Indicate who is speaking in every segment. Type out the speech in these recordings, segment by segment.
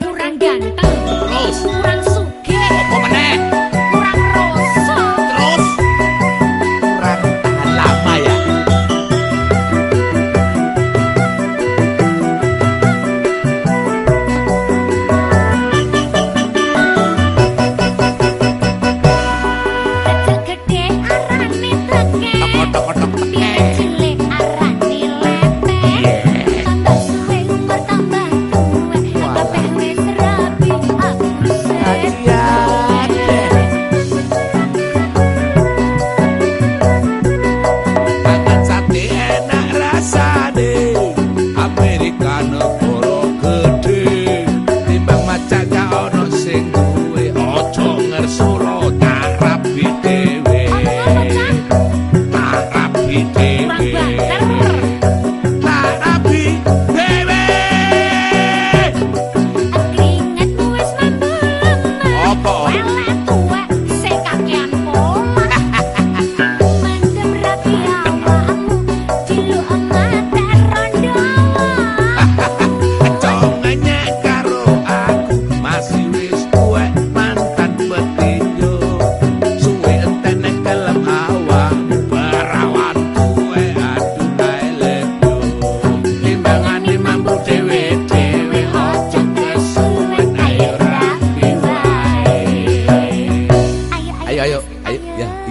Speaker 1: kurang ganteng
Speaker 2: terus
Speaker 1: kurang sugih.
Speaker 2: Apa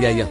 Speaker 1: ஐயா